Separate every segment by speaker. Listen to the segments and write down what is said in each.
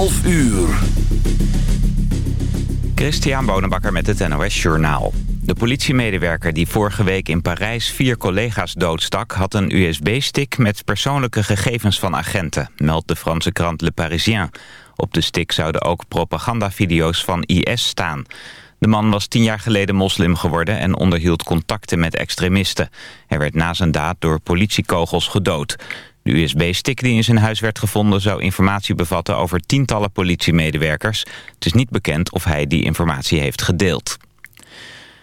Speaker 1: 11 uur.
Speaker 2: Christian Bonenbakker met het NOS Journaal. De politiemedewerker die vorige week in Parijs vier collega's doodstak... had een USB-stick met persoonlijke gegevens van agenten... meldt de Franse krant Le Parisien. Op de stick zouden ook propagandavideo's van IS staan. De man was tien jaar geleden moslim geworden... en onderhield contacten met extremisten. Hij werd na zijn daad door politiekogels gedood. De USB-stick die in zijn huis werd gevonden zou informatie bevatten over tientallen politiemedewerkers. Het is niet bekend of hij die informatie heeft gedeeld.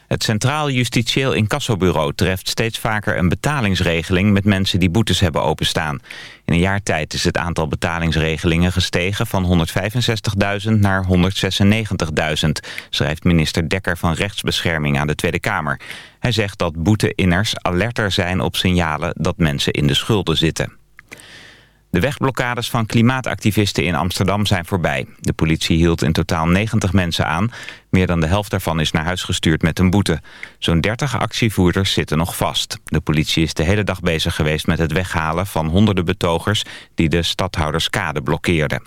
Speaker 2: Het Centraal Justitieel Incassobureau treft steeds vaker een betalingsregeling met mensen die boetes hebben openstaan. In een jaar tijd is het aantal betalingsregelingen gestegen van 165.000 naar 196.000, schrijft minister Dekker van Rechtsbescherming aan de Tweede Kamer. Hij zegt dat boeteinners alerter zijn op signalen dat mensen in de schulden zitten. De wegblokkades van klimaatactivisten in Amsterdam zijn voorbij. De politie hield in totaal 90 mensen aan. Meer dan de helft daarvan is naar huis gestuurd met een boete. Zo'n 30 actievoerders zitten nog vast. De politie is de hele dag bezig geweest met het weghalen van honderden betogers... die de stadhouderskade blokkeerden.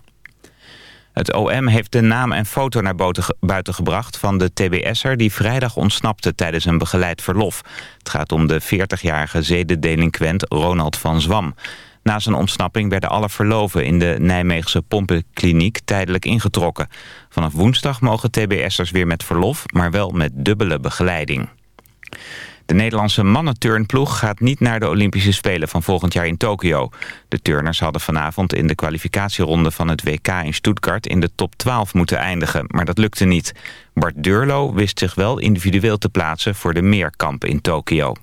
Speaker 2: Het OM heeft de naam en foto naar buiten gebracht van de TBS'er... die vrijdag ontsnapte tijdens een begeleid verlof. Het gaat om de 40-jarige zedendelinquent Ronald van Zwam. Na zijn ontsnapping werden alle verloven in de Nijmeegse pompenkliniek tijdelijk ingetrokken. Vanaf woensdag mogen TBS'ers weer met verlof, maar wel met dubbele begeleiding. De Nederlandse mannenturnploeg gaat niet naar de Olympische Spelen van volgend jaar in Tokio. De turners hadden vanavond in de kwalificatieronde van het WK in Stuttgart in de top 12 moeten eindigen, maar dat lukte niet. Bart Durlo wist zich wel individueel te plaatsen voor de meerkamp in Tokio.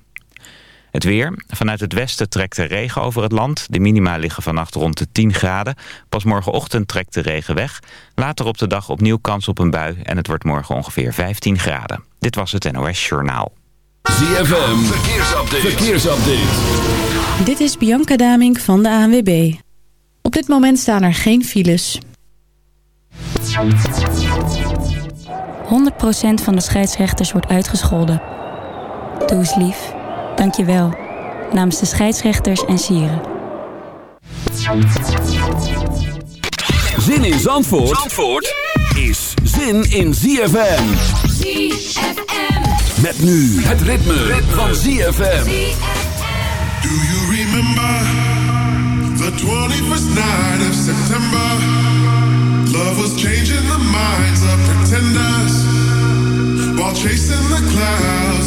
Speaker 2: Het weer. Vanuit het westen trekt de regen over het land. De minima liggen vannacht rond de 10 graden. Pas morgenochtend trekt de regen weg. Later op de dag opnieuw kans op een bui. En het wordt morgen ongeveer 15 graden. Dit was het NOS Journaal.
Speaker 1: ZFM. Verkeersupdate. Verkeersupdate.
Speaker 3: Dit is Bianca Damink van de ANWB. Op dit moment staan er geen files.
Speaker 4: 100% van de scheidsrechters wordt uitgescholden. Doe eens lief. Dankjewel. Namens de scheidsrechters en sieren.
Speaker 1: Zin in Zandvoort, Zandvoort is zin in ZFM.
Speaker 5: ZFM.
Speaker 1: Met nu het ritme, van ZFM.
Speaker 6: Do you remember the 21st night of September? Love was changing the minds of pretenders while chasing the clouds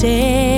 Speaker 7: day.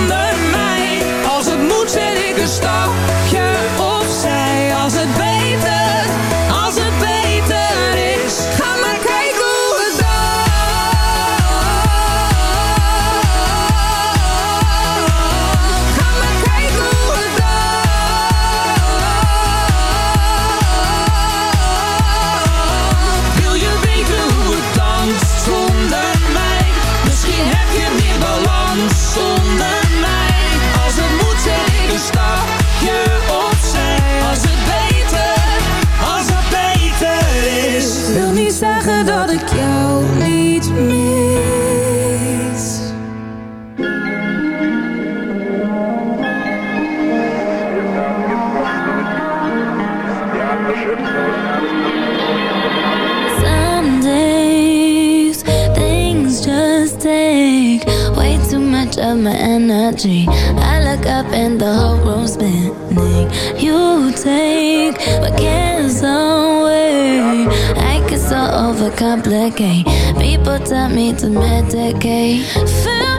Speaker 8: Gestapen! I look up and the whole room's spinning. You take my cares away. I get so overcomplicate. People tell me to medicate.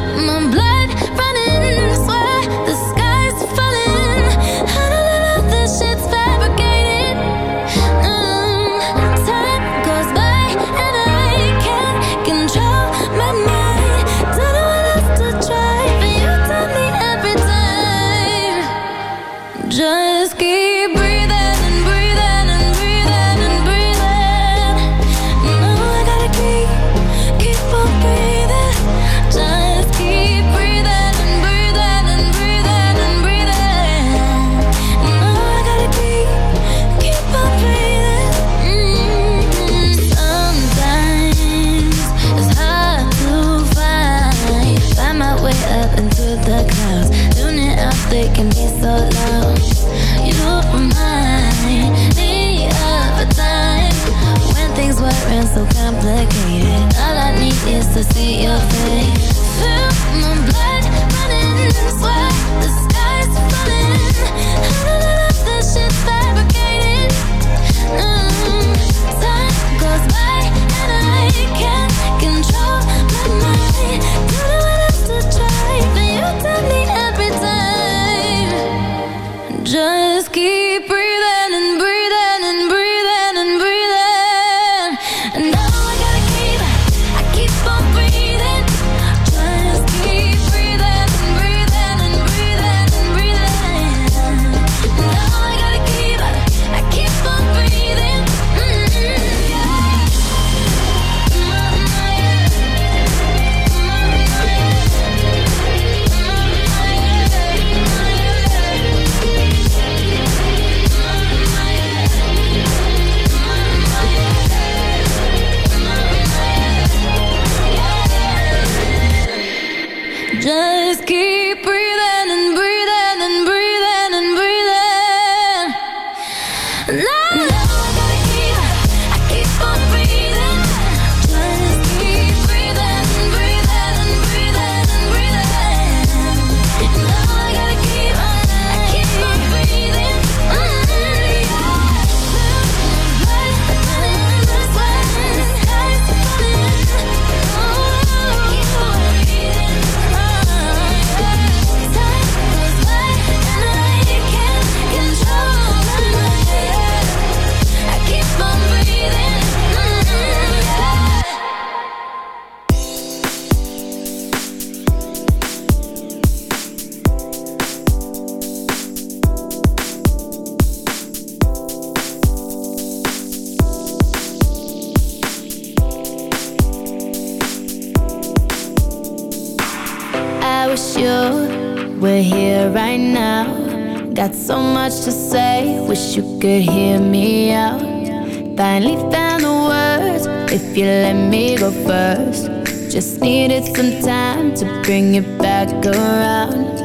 Speaker 8: needed some time to bring it back around.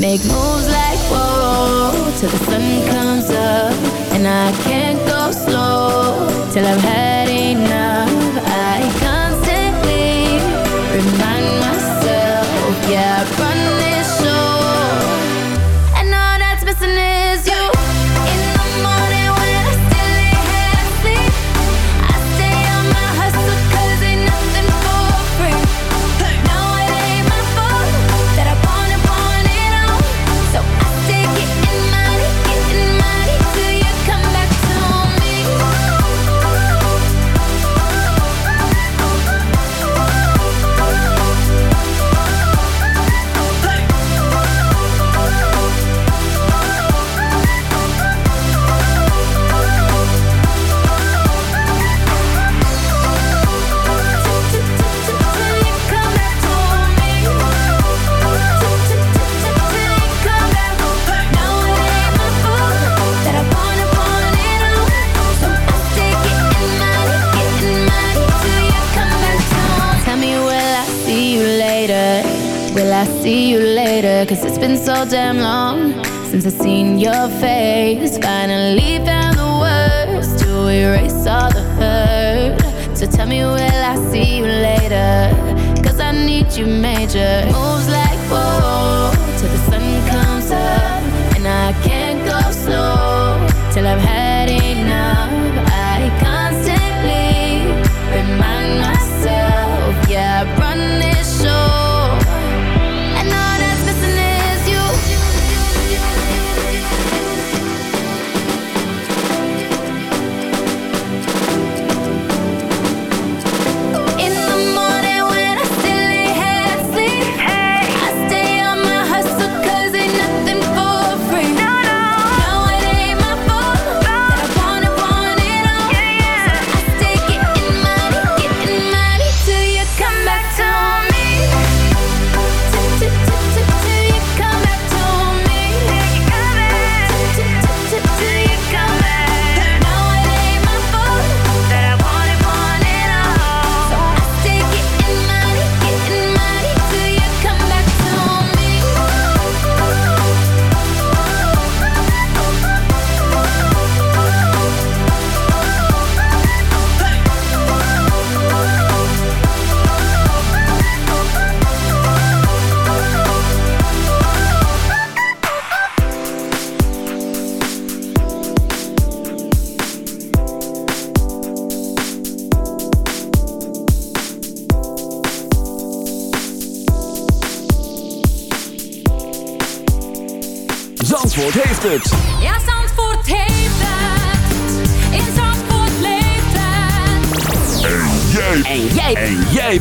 Speaker 8: Make moves like whoa till the sun comes up, and I
Speaker 9: can't go
Speaker 1: slow till
Speaker 9: I've had
Speaker 1: the scene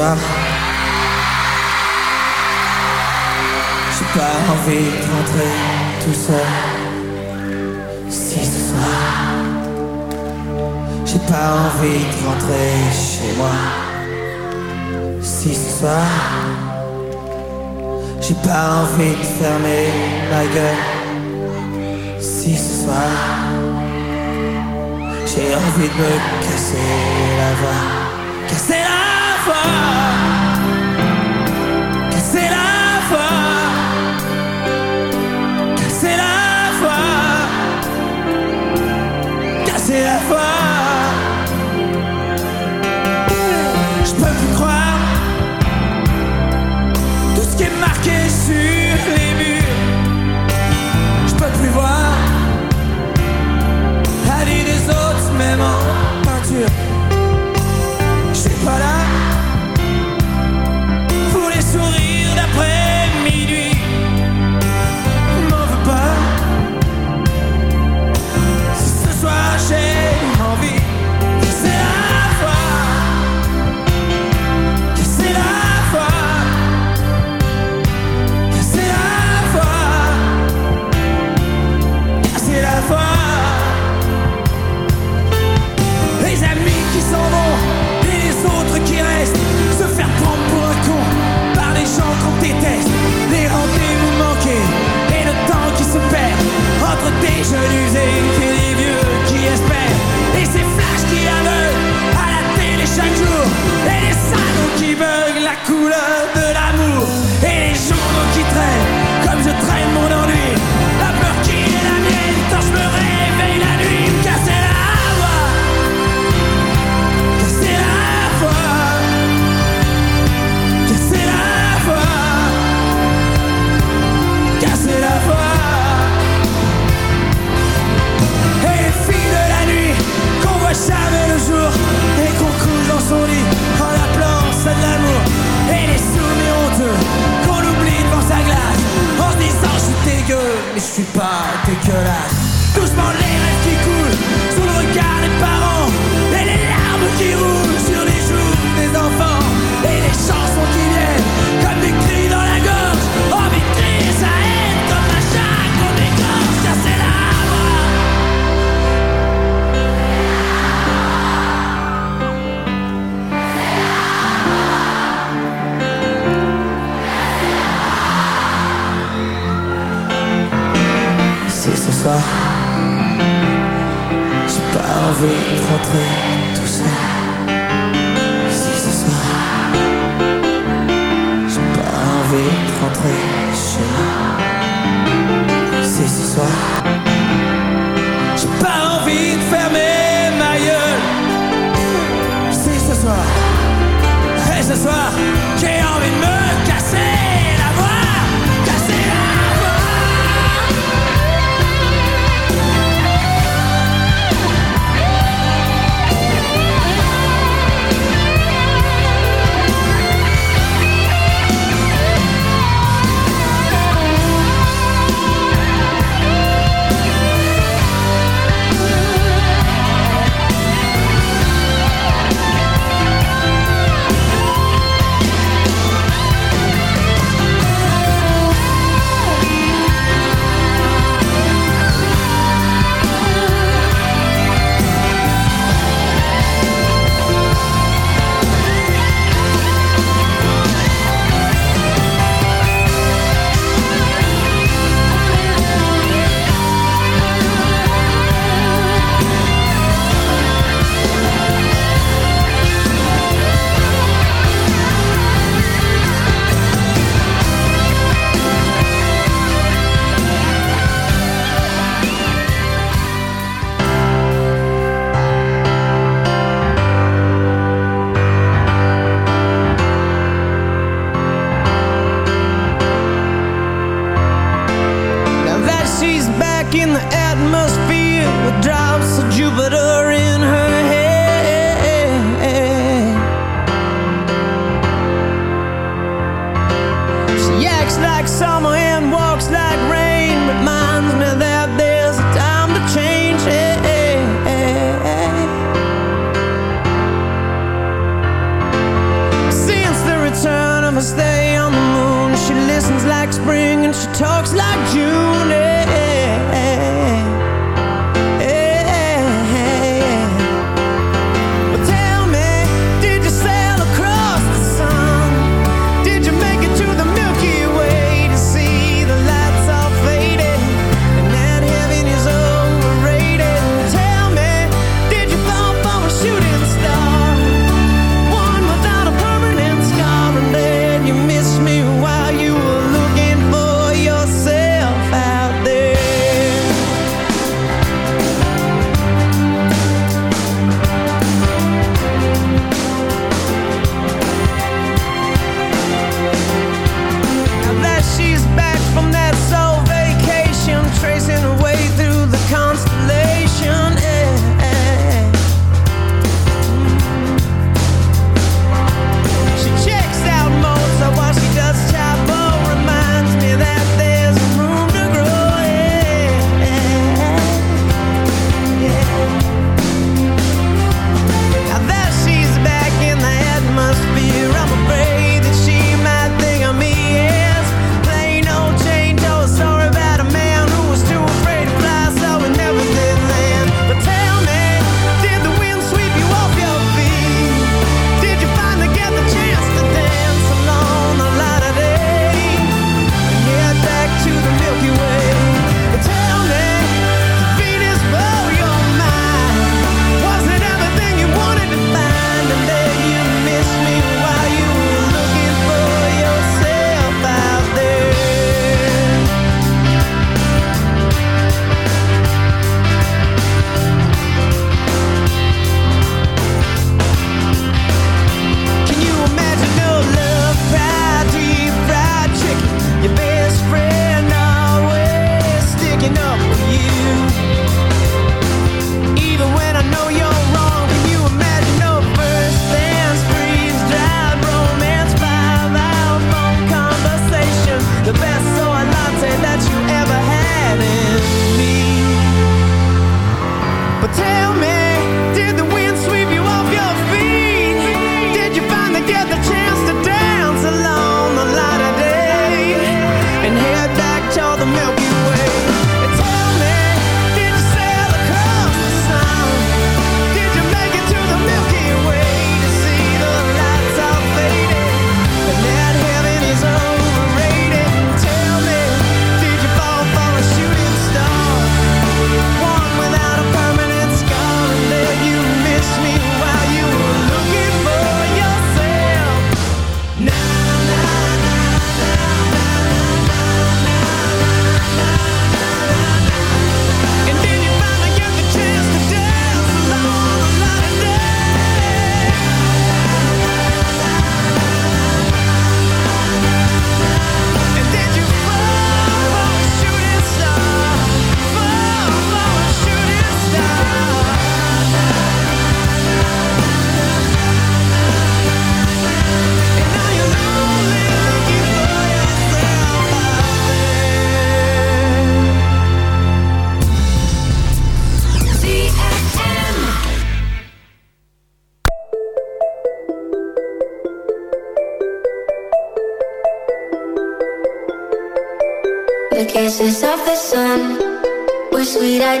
Speaker 10: soir.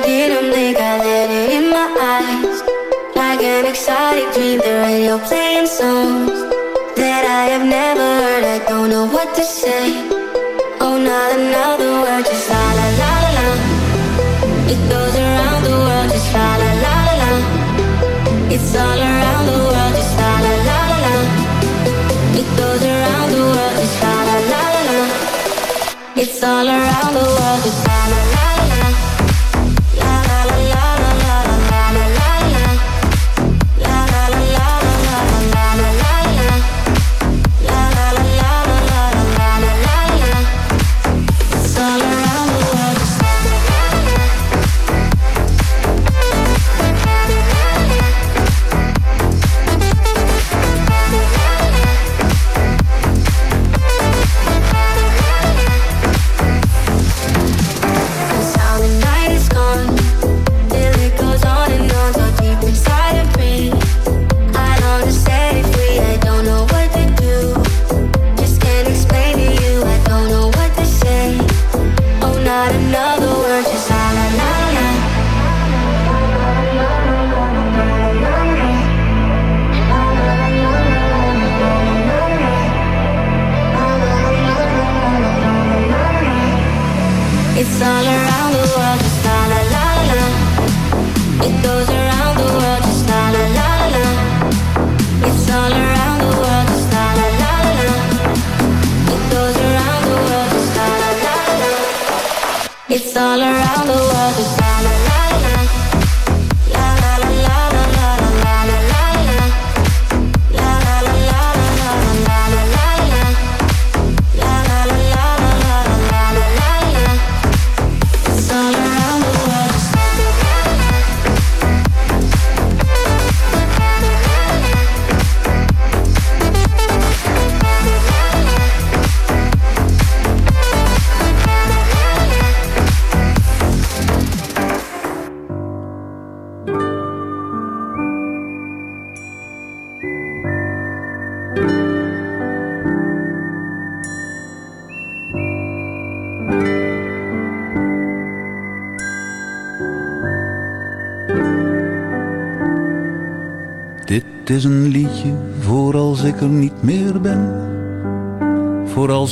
Speaker 11: Didn't think I let it in my eyes. Like an exotic dream, the radio playing songs that I have never heard. I don't know what to say.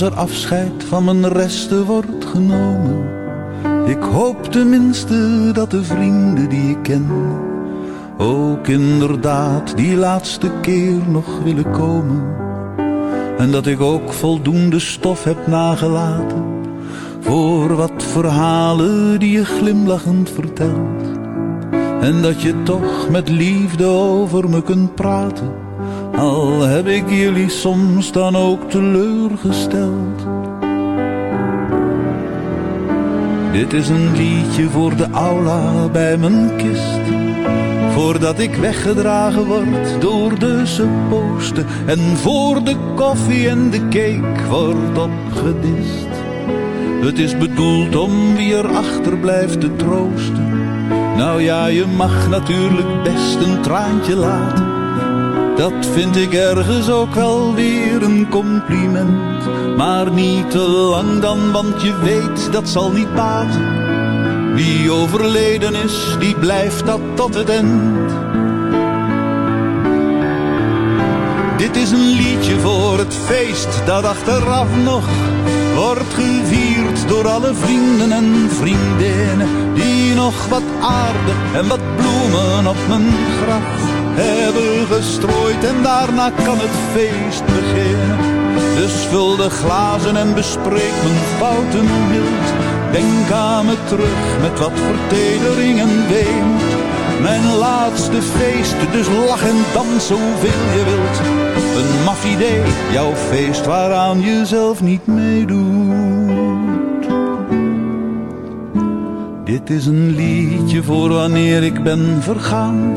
Speaker 5: Als er afscheid van mijn resten wordt genomen. Ik hoop tenminste dat de vrienden die ik ken. Ook inderdaad die laatste keer nog willen komen. En dat ik ook voldoende stof heb nagelaten. Voor wat verhalen die je glimlachend vertelt. En dat je toch met liefde over me kunt praten. Al heb ik jullie soms dan ook teleurgesteld. Dit is een liedje voor de aula bij mijn kist. Voordat ik weggedragen word door de supposten. En voor de koffie en de cake wordt opgedist. Het is bedoeld om wie er achterblijft te troosten. Nou ja, je mag natuurlijk best een traantje laten. Dat vind ik ergens ook wel weer een compliment. Maar niet te lang dan, want je weet dat zal niet baten. Wie overleden is, die blijft dat tot het eind. Dit is een liedje voor het feest dat achteraf nog wordt gevierd door alle vrienden en vriendinnen die nog wat aarde en wat bloemen op mijn graf hebben gestrooid en daarna kan het feest beginnen. Dus vul de glazen en bespreek mijn fouten mild. Denk aan me terug met wat vertedering en weemoed. Mijn laatste feest, dus lach en dans zoveel je wilt. Een maf idee, jouw feest waaraan je zelf niet meedoet. Dit is een liedje voor wanneer ik ben vergaan.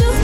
Speaker 12: you.